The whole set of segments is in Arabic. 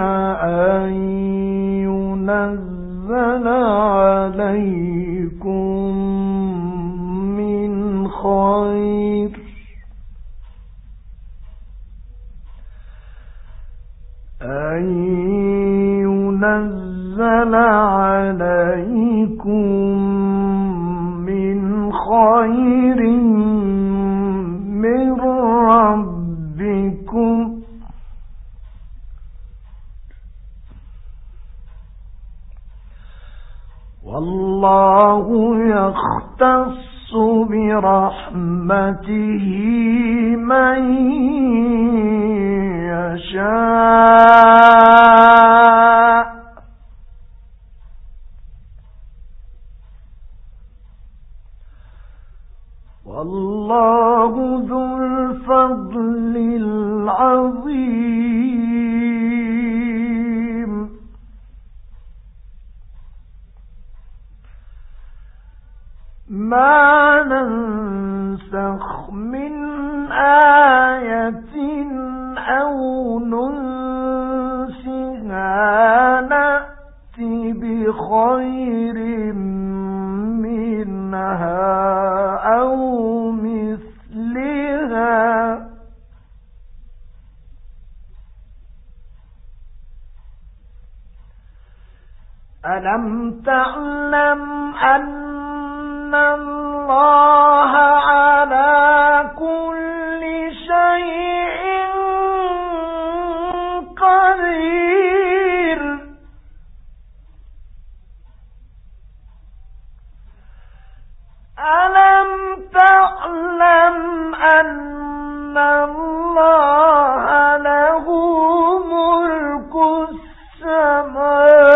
أن ينزل عليكم من خير أن ينزل عليكم الله له ملك السماوات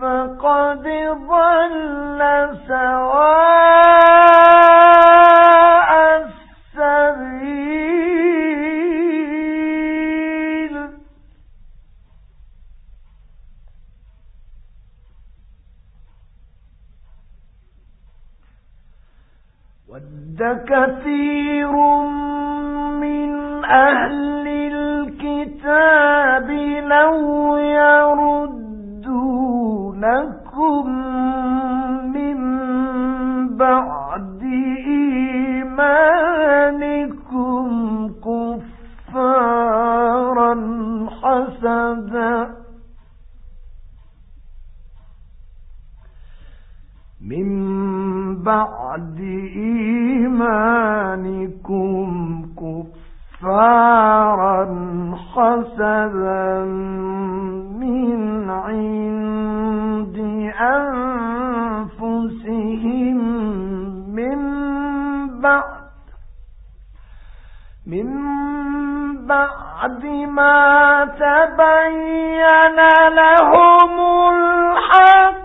فقد ضل سواء السبيل. ود كثير من أهل الكتاب لو أجرا حسدا. من بعد إيمانكم كفارا حسدا من عند أنفسهم. من بعد من بعد ما تبين لهم الحق.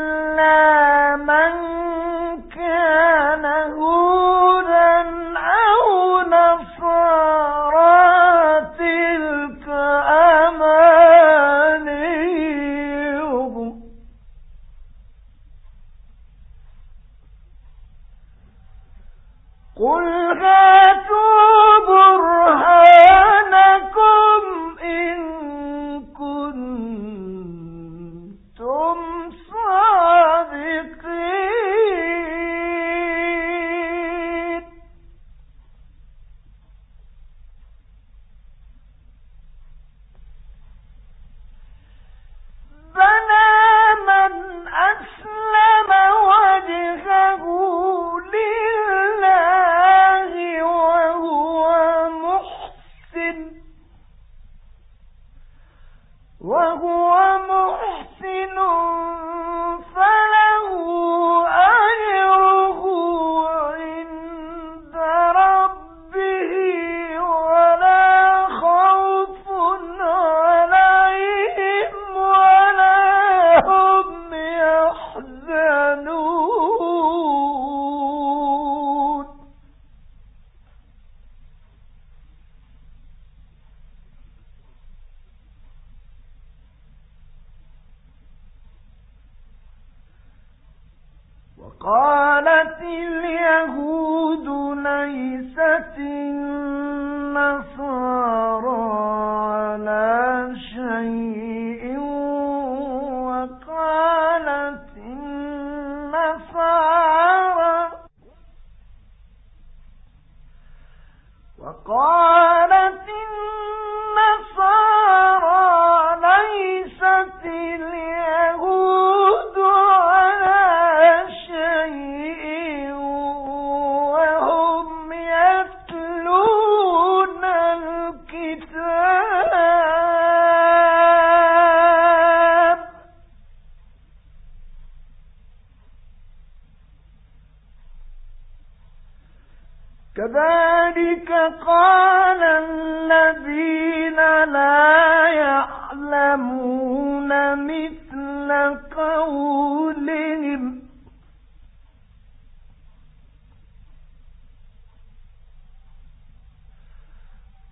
إلا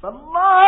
什么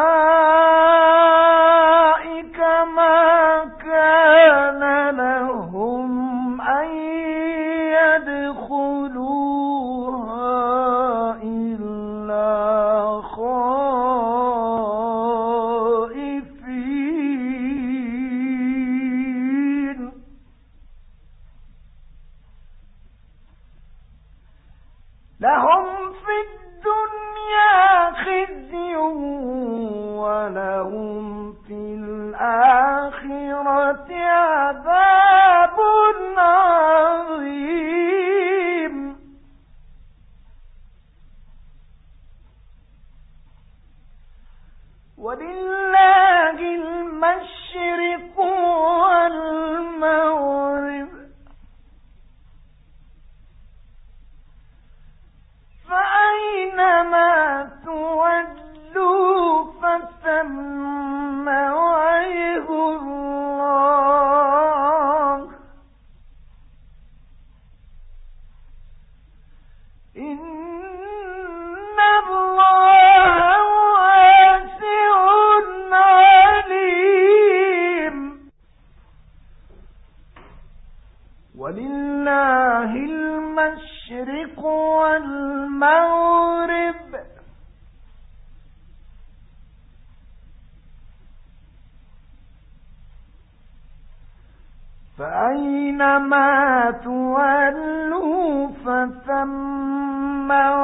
فأينما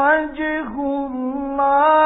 وجه الله